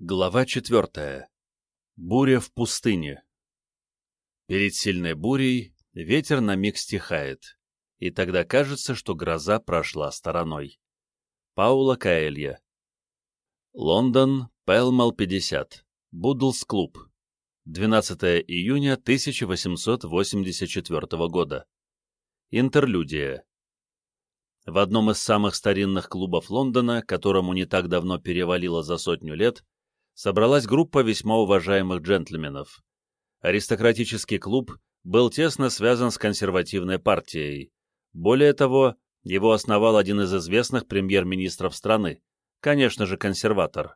Глава четвертая. Буря в пустыне. Перед сильной бурей ветер на миг стихает, и тогда кажется, что гроза прошла стороной. Паула Каэлья. Лондон, Пэлмал 50. Будлс клуб. 12 июня 1884 года. Интерлюдия. В одном из самых старинных клубов Лондона, которому не так давно перевалило за сотню лет, собралась группа весьма уважаемых джентльменов. Аристократический клуб был тесно связан с консервативной партией. Более того, его основал один из известных премьер-министров страны, конечно же, консерватор.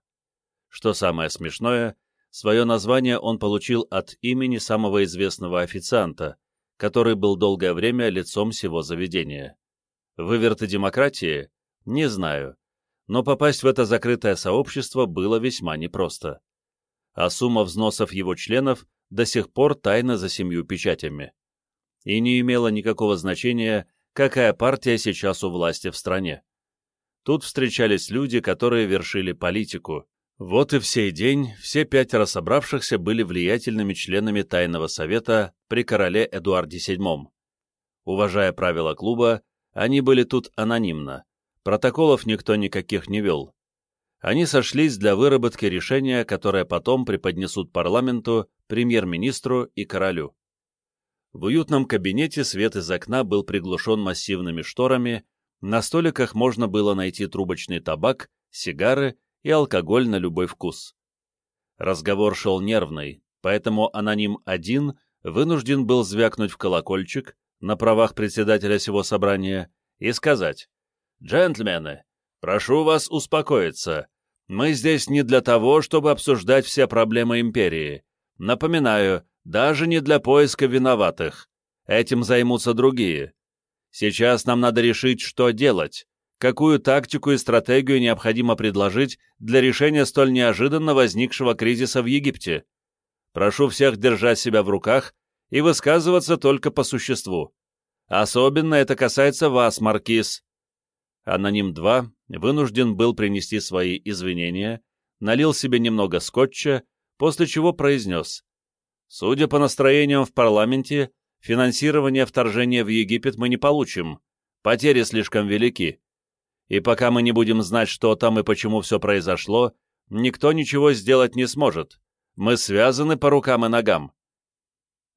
Что самое смешное, свое название он получил от имени самого известного официанта, который был долгое время лицом всего заведения. Выверты демократии? Не знаю но попасть в это закрытое сообщество было весьма непросто. А сумма взносов его членов до сих пор тайна за семью печатями. И не имело никакого значения, какая партия сейчас у власти в стране. Тут встречались люди, которые вершили политику. Вот и в сей день все пятеро собравшихся были влиятельными членами Тайного Совета при короле Эдуарде VII. Уважая правила клуба, они были тут анонимно, Протоколов никто никаких не вел. Они сошлись для выработки решения, которое потом преподнесут парламенту, премьер-министру и королю. В уютном кабинете свет из окна был приглушен массивными шторами, на столиках можно было найти трубочный табак, сигары и алкоголь на любой вкус. Разговор шел нервный, поэтому аноним-1 вынужден был звякнуть в колокольчик на правах председателя сего собрания и сказать «Джентльмены, прошу вас успокоиться. Мы здесь не для того, чтобы обсуждать все проблемы империи. Напоминаю, даже не для поиска виноватых. Этим займутся другие. Сейчас нам надо решить, что делать, какую тактику и стратегию необходимо предложить для решения столь неожиданно возникшего кризиса в Египте. Прошу всех держать себя в руках и высказываться только по существу. Особенно это касается вас, Маркиз. Аноним-2 вынужден был принести свои извинения, налил себе немного скотча, после чего произнес. «Судя по настроениям в парламенте, финансирование вторжения в Египет мы не получим, потери слишком велики, и пока мы не будем знать, что там и почему все произошло, никто ничего сделать не сможет, мы связаны по рукам и ногам».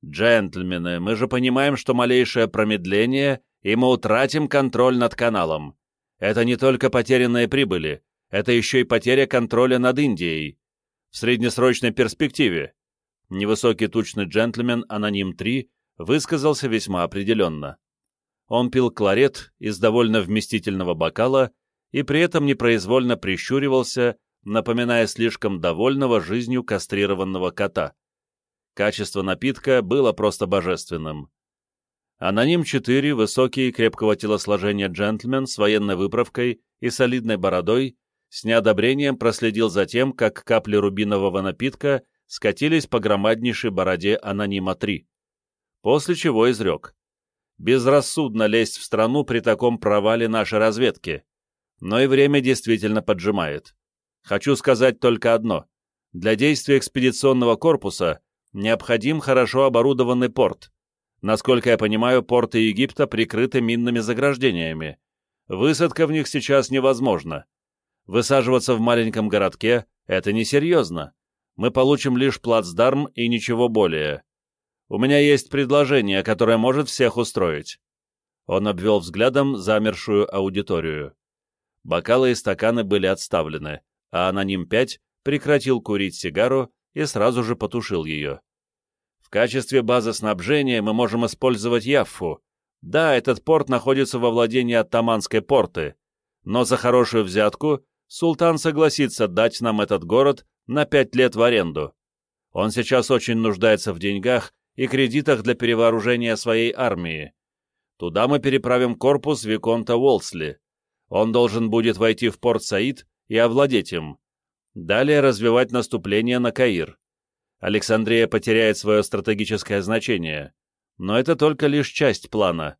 «Джентльмены, мы же понимаем, что малейшее промедление, и мы утратим контроль над каналом. Это не только потерянные прибыли, это еще и потеря контроля над Индией. В среднесрочной перспективе. Невысокий тучный джентльмен Аноним-3 высказался весьма определенно. Он пил кларет из довольно вместительного бокала и при этом непроизвольно прищуривался, напоминая слишком довольного жизнью кастрированного кота. Качество напитка было просто божественным. Аноним-4, высокий, крепкого телосложения джентльмен с военной выправкой и солидной бородой, с неодобрением проследил за тем, как капли рубинового напитка скатились по громаднейшей бороде Анонима-3. После чего изрек. «Безрассудно лезть в страну при таком провале нашей разведки. Но и время действительно поджимает. Хочу сказать только одно. Для действия экспедиционного корпуса необходим хорошо оборудованный порт, Насколько я понимаю, порты Египта прикрыты минными заграждениями. Высадка в них сейчас невозможна. Высаживаться в маленьком городке — это несерьезно. Мы получим лишь плацдарм и ничего более. У меня есть предложение, которое может всех устроить». Он обвел взглядом замершую аудиторию. Бокалы и стаканы были отставлены, а аноним-5 прекратил курить сигару и сразу же потушил ее. Качестве базы снабжения мы можем использовать Яффу. Да, этот порт находится во владении Оттаманской порты, но за хорошую взятку султан согласится дать нам этот город на пять лет в аренду. Он сейчас очень нуждается в деньгах и кредитах для перевооружения своей армии. Туда мы переправим корпус Виконта Уолсли. Он должен будет войти в порт Саид и овладеть им. Далее развивать наступление на Каир. Александрия потеряет свое стратегическое значение. Но это только лишь часть плана.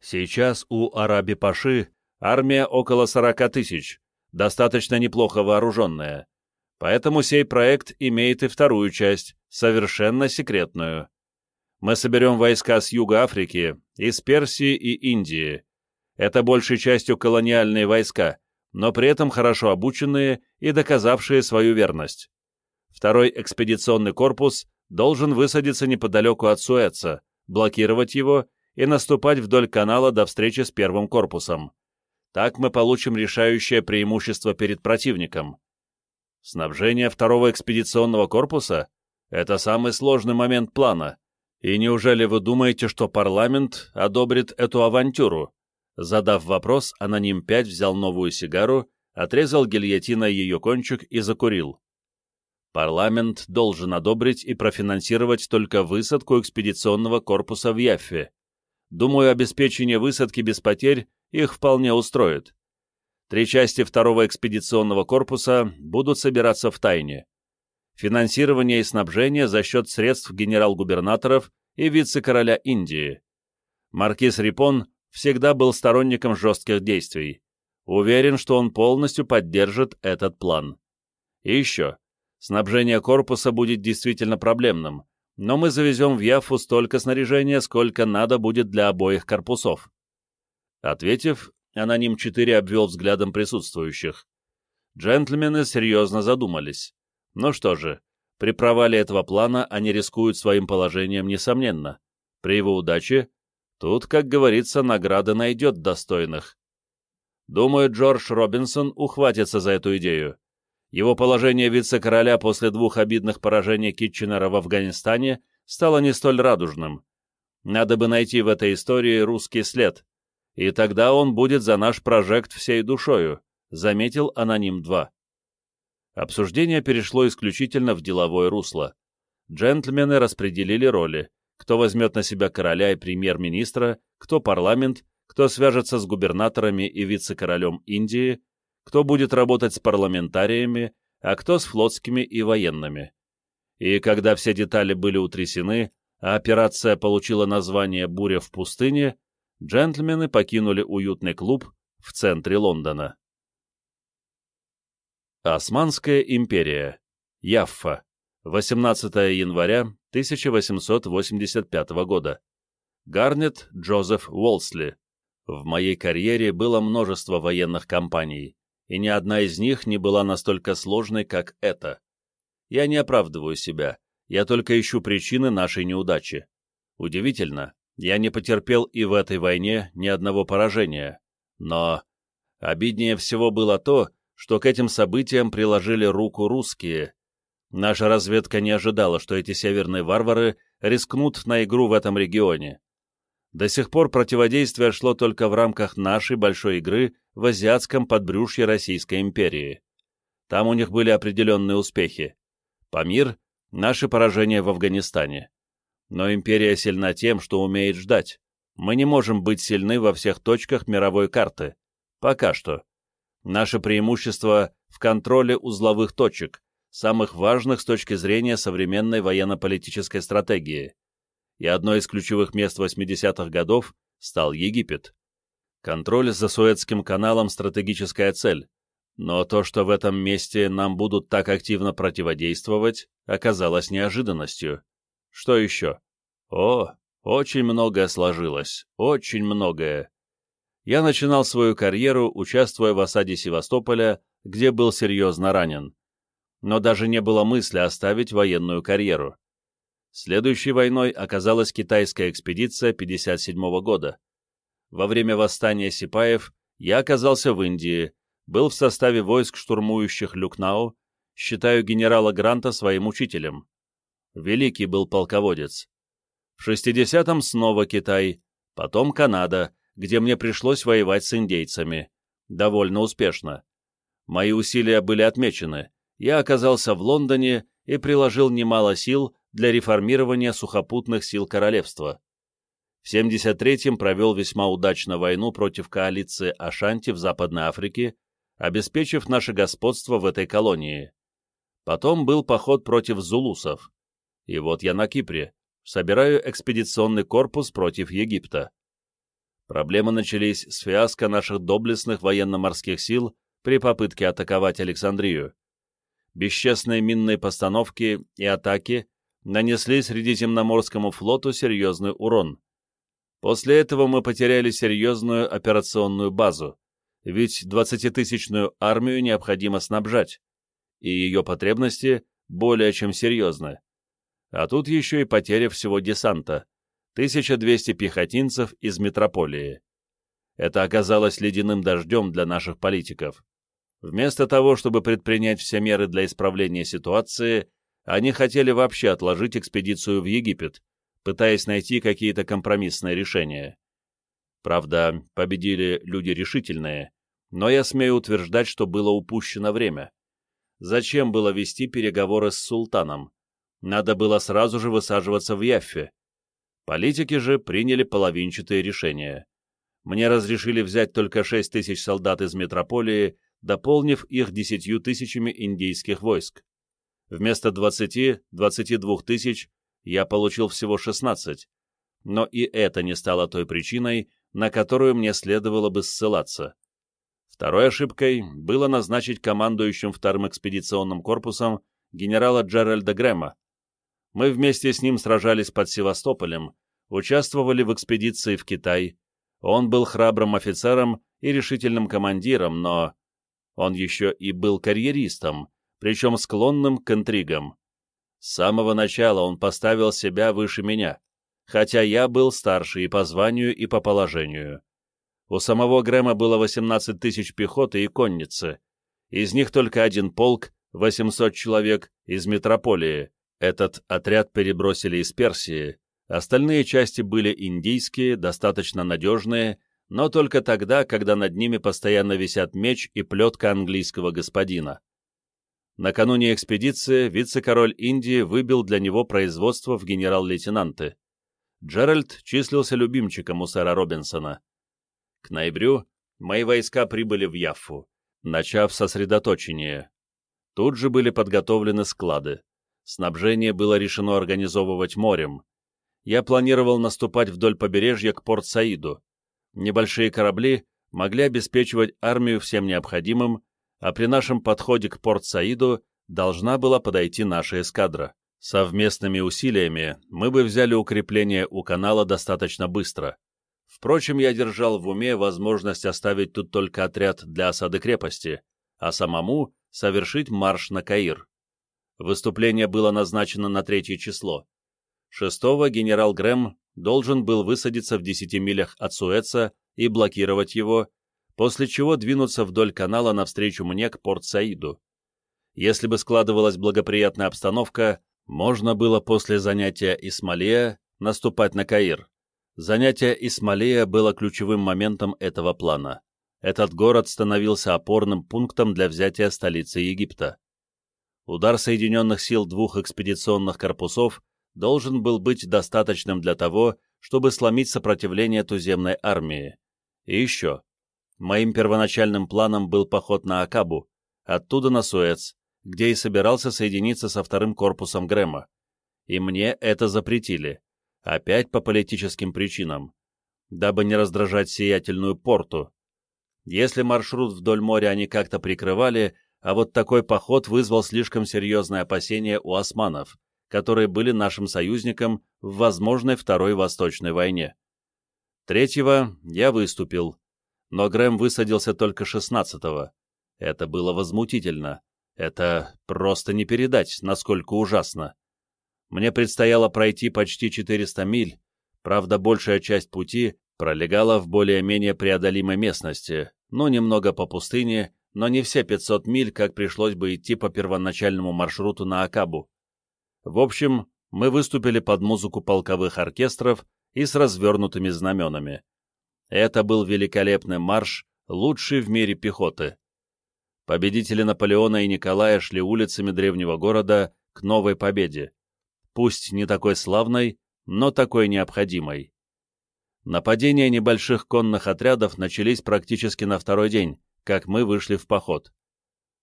Сейчас у Араби-Паши армия около 40 тысяч, достаточно неплохо вооруженная. Поэтому сей проект имеет и вторую часть, совершенно секретную. Мы соберем войска с Юга Африки, из Персии и Индии. Это большей частью колониальные войска, но при этом хорошо обученные и доказавшие свою верность. Второй экспедиционный корпус должен высадиться неподалеку от Суэца, блокировать его и наступать вдоль канала до встречи с первым корпусом. Так мы получим решающее преимущество перед противником. Снабжение второго экспедиционного корпуса — это самый сложный момент плана. И неужели вы думаете, что парламент одобрит эту авантюру? Задав вопрос, аноним-5 взял новую сигару, отрезал гильотиной ее кончик и закурил. Парламент должен одобрить и профинансировать только высадку экспедиционного корпуса в Яффе. Думаю, обеспечение высадки без потерь их вполне устроит. Три части второго экспедиционного корпуса будут собираться в тайне. Финансирование и снабжение за счет средств генерал-губернаторов и вице-короля Индии. Маркиз Рипон всегда был сторонником жестких действий. Уверен, что он полностью поддержит этот план. И еще. Снабжение корпуса будет действительно проблемным, но мы завезем в Яфу столько снаряжения, сколько надо будет для обоих корпусов. Ответив, аноним-4 обвел взглядом присутствующих. Джентльмены серьезно задумались. Ну что же, при провале этого плана они рискуют своим положением, несомненно. При его удаче, тут, как говорится, награда найдет достойных. Думаю, Джордж Робинсон ухватится за эту идею. Его положение вице-короля после двух обидных поражений Китченера в Афганистане стало не столь радужным. Надо бы найти в этой истории русский след, и тогда он будет за наш прожект всей душою, заметил Аноним-2. Обсуждение перешло исключительно в деловое русло. Джентльмены распределили роли, кто возьмет на себя короля и премьер-министра, кто парламент, кто свяжется с губернаторами и вице-королем Индии, кто будет работать с парламентариями, а кто с флотскими и военными. И когда все детали были утрясены, а операция получила название «Буря в пустыне», джентльмены покинули уютный клуб в центре Лондона. Османская империя. Яффа. 18 января 1885 года. Гарнет Джозеф Уолсли. В моей карьере было множество военных кампаний и ни одна из них не была настолько сложной, как эта. Я не оправдываю себя, я только ищу причины нашей неудачи. Удивительно, я не потерпел и в этой войне ни одного поражения. Но обиднее всего было то, что к этим событиям приложили руку русские. Наша разведка не ожидала, что эти северные варвары рискнут на игру в этом регионе. До сих пор противодействие шло только в рамках нашей большой игры в азиатском подбрюшье Российской империи. Там у них были определенные успехи. Памир — наше поражение в Афганистане. Но империя сильна тем, что умеет ждать. Мы не можем быть сильны во всех точках мировой карты. Пока что. Наше преимущество в контроле узловых точек, самых важных с точки зрения современной военно-политической стратегии и одно из ключевых мест 80-х годов стал Египет. Контроль за Суэцким каналом – стратегическая цель, но то, что в этом месте нам будут так активно противодействовать, оказалось неожиданностью. Что еще? О, очень многое сложилось, очень многое. Я начинал свою карьеру, участвуя в осаде Севастополя, где был серьезно ранен. Но даже не было мысли оставить военную карьеру. Следующей войной оказалась китайская экспедиция 57 года. Во время восстания Сипаев я оказался в Индии, был в составе войск, штурмующих Люкнау, считаю генерала Гранта своим учителем. Великий был полководец. В 60-м снова Китай, потом Канада, где мне пришлось воевать с индейцами. Довольно успешно. Мои усилия были отмечены. Я оказался в Лондоне и приложил немало сил для реформирования сухопутных сил королевства. В 73-м провел весьма удачно войну против коалиции Ашанти в Западной Африке, обеспечив наше господство в этой колонии. Потом был поход против зулусов. И вот я на Кипре, собираю экспедиционный корпус против Египта. Проблемы начались с фиаско наших доблестных военно-морских сил при попытке атаковать Александрию. бесчестные минные постановки и атаки нанесли Средиземноморскому флоту серьезный урон. После этого мы потеряли серьезную операционную базу, ведь 20-тысячную армию необходимо снабжать, и ее потребности более чем серьезны. А тут еще и потеря всего десанта, 1200 пехотинцев из метрополии. Это оказалось ледяным дождем для наших политиков. Вместо того, чтобы предпринять все меры для исправления ситуации, они хотели вообще отложить экспедицию в Египет, пытаясь найти какие-то компромиссные решения. Правда, победили люди решительные, но я смею утверждать, что было упущено время. Зачем было вести переговоры с султаном? Надо было сразу же высаживаться в Яффе. Политики же приняли половинчатые решения. Мне разрешили взять только 6 тысяч солдат из метрополии, дополнив их десятью тысячами индийских войск. Вместо 20-22 тысяч я получил всего 16, но и это не стало той причиной, на которую мне следовало бы ссылаться. Второй ошибкой было назначить командующим вторым экспедиционным корпусом генерала Джеральда Грэма. Мы вместе с ним сражались под Севастополем, участвовали в экспедиции в Китай. Он был храбрым офицером и решительным командиром, но он еще и был карьеристом, причем склонным к интригам. С самого начала он поставил себя выше меня, хотя я был старше и по званию, и по положению. У самого Грэма было 18 тысяч пехоты и конницы. Из них только один полк, 800 человек, из метрополии. Этот отряд перебросили из Персии. Остальные части были индийские, достаточно надежные, но только тогда, когда над ними постоянно висят меч и плетка английского господина. Накануне экспедиции вице-король Индии выбил для него производство в генерал-лейтенанты. Джеральд числился любимчиком у сэра Робинсона. К ноябрю мои войска прибыли в Яффу, начав сосредоточение. Тут же были подготовлены склады. Снабжение было решено организовывать морем. Я планировал наступать вдоль побережья к Порт-Саиду. Небольшие корабли могли обеспечивать армию всем необходимым, а при нашем подходе к Порт-Саиду должна была подойти наша эскадра. Совместными усилиями мы бы взяли укрепление у канала достаточно быстро. Впрочем, я держал в уме возможность оставить тут только отряд для осады крепости, а самому совершить марш на Каир. Выступление было назначено на третье число. Шестого генерал Грэм должен был высадиться в десяти милях от Суэца и блокировать его, после чего двинуться вдоль канала навстречу мне к Порт-Саиду. Если бы складывалась благоприятная обстановка, можно было после занятия Исмалия наступать на Каир. Занятие Исмалия было ключевым моментом этого плана. Этот город становился опорным пунктом для взятия столицы Египта. Удар соединенных сил двух экспедиционных корпусов должен был быть достаточным для того, чтобы сломить сопротивление туземной армии. И еще. Моим первоначальным планом был поход на Акабу, оттуда на Суэц, где и собирался соединиться со вторым корпусом Грэма. И мне это запретили опять по политическим причинам, дабы не раздражать сиятельную порту. Если маршрут вдоль моря они как-то прикрывали, а вот такой поход вызвал слишком серьезные опасения у османов, которые были нашим союзником в возможной Второй Восточной войне. Третьего я выступил, но Грэм высадился только шестнадцатого. Это было возмутительно. Это просто не передать, насколько ужасно. Мне предстояло пройти почти 400 миль, правда, большая часть пути пролегала в более-менее преодолимой местности, ну, немного по пустыне, но не все 500 миль, как пришлось бы идти по первоначальному маршруту на Акабу. В общем, мы выступили под музыку полковых оркестров и с развернутыми знаменами. Это был великолепный марш, лучший в мире пехоты. Победители Наполеона и Николая шли улицами древнего города к новой победе пусть не такой славной, но такой необходимой. Нападения небольших конных отрядов начались практически на второй день, как мы вышли в поход.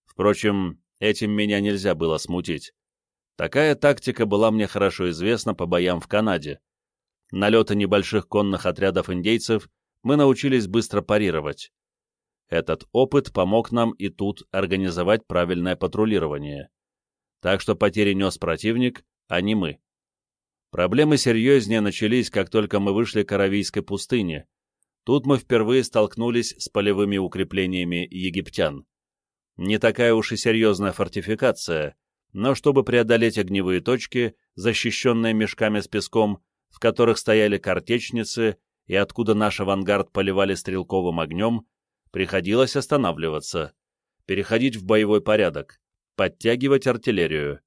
Впрочем, этим меня нельзя было смутить. Такая тактика была мне хорошо известна по боям в Канаде. Налеты небольших конных отрядов индейцев мы научились быстро парировать. Этот опыт помог нам и тут организовать правильное патрулирование. так что потери нес противник, а не мы. Проблемы серьезнее начались, как только мы вышли к Аравийской пустыне. Тут мы впервые столкнулись с полевыми укреплениями египтян. Не такая уж и серьезная фортификация, но чтобы преодолеть огневые точки, защищенные мешками с песком, в которых стояли картечницы и откуда наш авангард поливали стрелковым огнем, приходилось останавливаться, переходить в боевой порядок, подтягивать артиллерию.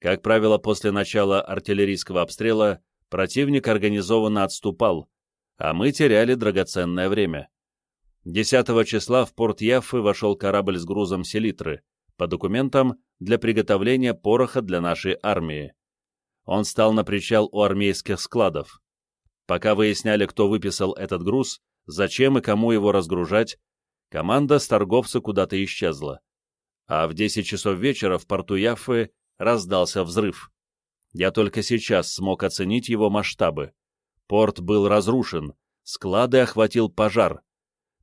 Как правило, после начала артиллерийского обстрела противник организованно отступал, а мы теряли драгоценное время. 10 числа в порт Яффы вошел корабль с грузом селитры, по документам для приготовления пороха для нашей армии. Он стал на причал у армейских складов. Пока выясняли, кто выписал этот груз, зачем и кому его разгружать, команда с торговца куда-то исчезла. А в 10 часов вечера в порту Яффы раздался взрыв. Я только сейчас смог оценить его масштабы. Порт был разрушен, склады охватил пожар.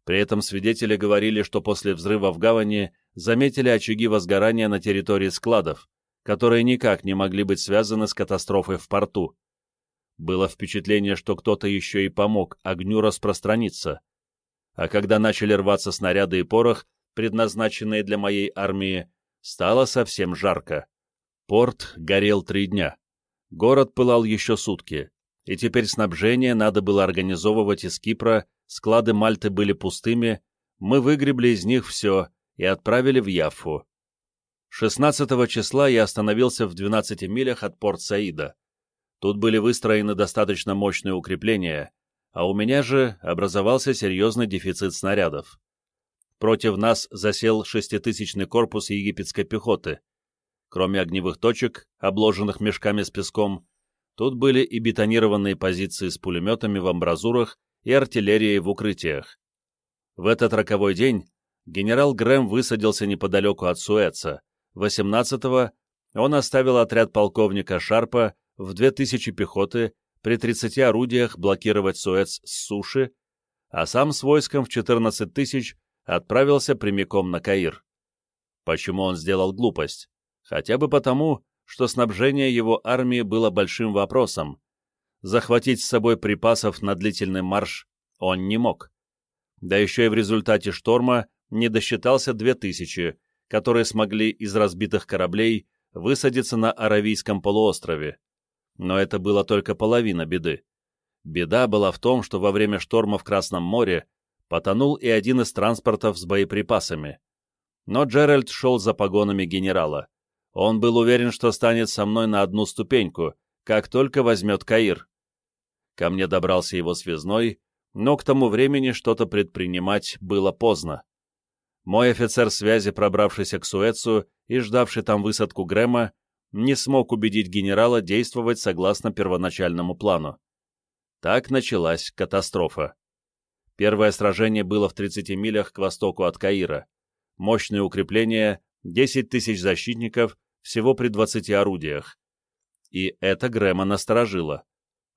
При этом свидетели говорили, что после взрыва в гавани заметили очаги возгорания на территории складов, которые никак не могли быть связаны с катастрофой в порту. Было впечатление, что кто-то еще и помог огню распространиться. А когда начали рваться снаряды и порох, предназначенные для моей армии, стало совсем жарко. Порт горел три дня. Город пылал еще сутки, и теперь снабжение надо было организовывать из Кипра, склады Мальты были пустыми, мы выгребли из них все и отправили в Яффу. 16 числа я остановился в 12 милях от порт Саида. Тут были выстроены достаточно мощные укрепления, а у меня же образовался серьезный дефицит снарядов. Против нас засел шеститысячный корпус египетской пехоты. Кроме огневых точек, обложенных мешками с песком, тут были и бетонированные позиции с пулеметами в амбразурах и артиллерией в укрытиях. В этот роковой день генерал Грэм высадился неподалеку от Суэца, 18-го он оставил отряд полковника Шарпа в 2000 пехоты при 30 орудиях блокировать Суэц с суши, а сам с войском в 14 тысяч отправился прямиком на Каир. Почему он сделал глупость? Хотя бы потому, что снабжение его армии было большим вопросом. Захватить с собой припасов на длительный марш он не мог. Да еще и в результате шторма не досчитался 2000, которые смогли из разбитых кораблей высадиться на Аравийском полуострове. Но это была только половина беды. Беда была в том, что во время шторма в Красном море потонул и один из транспортов с боеприпасами. Но Джеральд шел за погонами генерала. Он был уверен, что станет со мной на одну ступеньку, как только возьмет Каир. Ко мне добрался его связной, но к тому времени что-то предпринимать было поздно. Мой офицер связи, пробравшийся к Суэцу и ждавший там высадку Грэма, не смог убедить генерала действовать согласно первоначальному плану. Так началась катастрофа. Первое сражение было в 30 милях к востоку от Каира. Мощные укрепления, 10 тысяч защитников, всего при 20 орудиях. И это Грэма насторожило.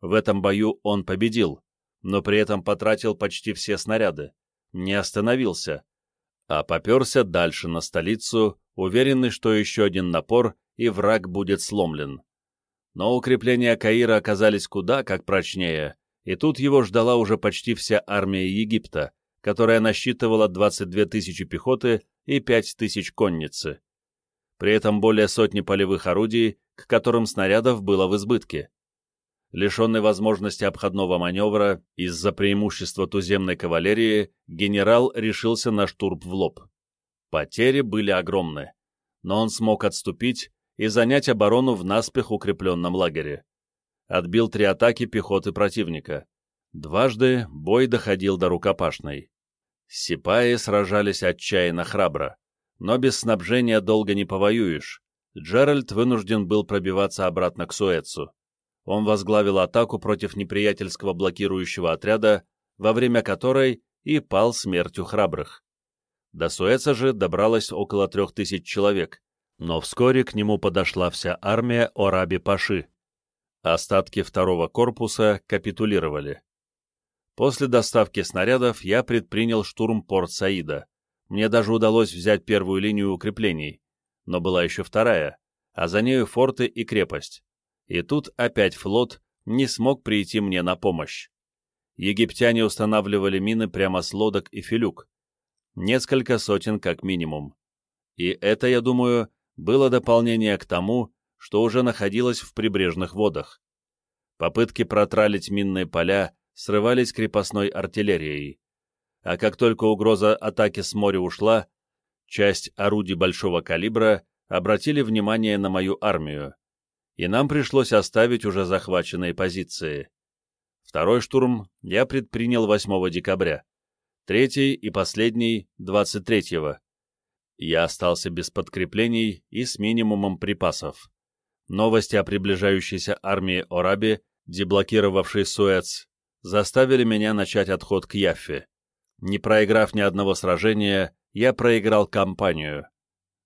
В этом бою он победил, но при этом потратил почти все снаряды. Не остановился, а поперся дальше на столицу, уверенный, что еще один напор, и враг будет сломлен. Но укрепления Каира оказались куда как прочнее, и тут его ждала уже почти вся армия Египта, которая насчитывала 22 тысячи пехоты и 5 тысяч конницы. При этом более сотни полевых орудий, к которым снарядов было в избытке. Лишенный возможности обходного маневра из-за преимущества туземной кавалерии, генерал решился на штурм в лоб. Потери были огромны, но он смог отступить и занять оборону в наспех укрепленном лагере. Отбил три атаки пехоты противника. Дважды бой доходил до рукопашной. Сипаи сражались отчаянно храбро, но без снабжения долго не повоюешь. Джеральд вынужден был пробиваться обратно к Суэцу он возглавил атаку против неприятельского блокирующего отряда, во время которой и пал смертью храбрых. До Суэца же добралось около трех тысяч человек, но вскоре к нему подошла вся армия Ораби-Паши. Остатки второго корпуса капитулировали. После доставки снарядов я предпринял штурм порт Саида. Мне даже удалось взять первую линию укреплений, но была еще вторая, а за нею форты и крепость. И тут опять флот не смог прийти мне на помощь. Египтяне устанавливали мины прямо с лодок и филюк. Несколько сотен как минимум. И это, я думаю, было дополнение к тому, что уже находилось в прибрежных водах. Попытки протралить минные поля срывались крепостной артиллерией. А как только угроза атаки с моря ушла, часть орудий большого калибра обратили внимание на мою армию, и нам пришлось оставить уже захваченные позиции. Второй штурм я предпринял 8 декабря, третий и последний — 23-го. Я остался без подкреплений и с минимумом припасов. Новости о приближающейся армииОраби, деблокировавшей Суэц, заставили меня начать отход к Яффе. Не проиграв ни одного сражения, я проиграл кампанию.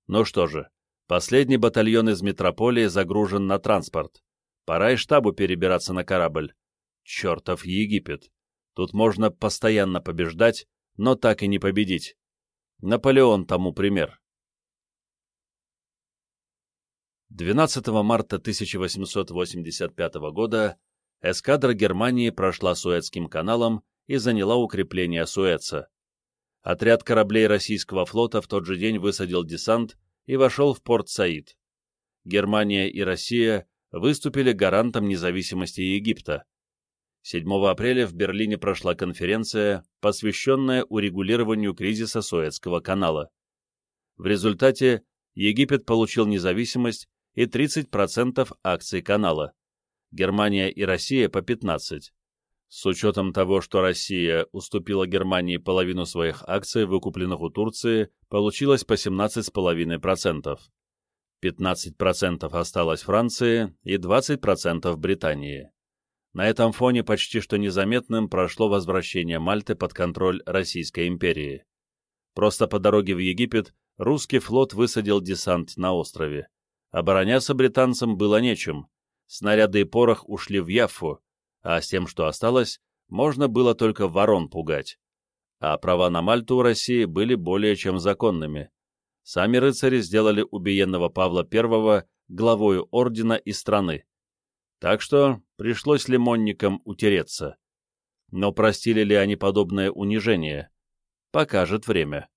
Ну что же, последний батальон из метрополии загружен на транспорт. Пора и штабу перебираться на корабль. Чертов Египет. Тут можно постоянно побеждать, но так и не победить. Наполеон тому пример. 12 марта 1885 года эскадра Германии прошла Суэцким каналом и заняла укрепление Суэца. Отряд кораблей российского флота в тот же день высадил десант и вошел в порт Саид. Германия и Россия выступили гарантом независимости Египта. 7 апреля в Берлине прошла конференция, посвященная урегулированию кризиса Суэцкого канала. В результате Египет получил независимость и 30% акций канала, Германия и Россия по 15%. С учетом того, что Россия уступила Германии половину своих акций, выкупленных у Турции, получилось по 17,5%. 15% осталось Франции и 20% Британии. На этом фоне почти что незаметным прошло возвращение Мальты под контроль Российской империи. Просто по дороге в Египет русский флот высадил десант на острове. Обороняться британцам было нечем. Снаряды и порох ушли в Яффу, а с тем, что осталось, можно было только ворон пугать. А права на Мальту у России были более чем законными. Сами рыцари сделали убиенного Павла I главою ордена и страны. Так что пришлось лимонникам утереться. Но простили ли они подобное унижение? Покажет время.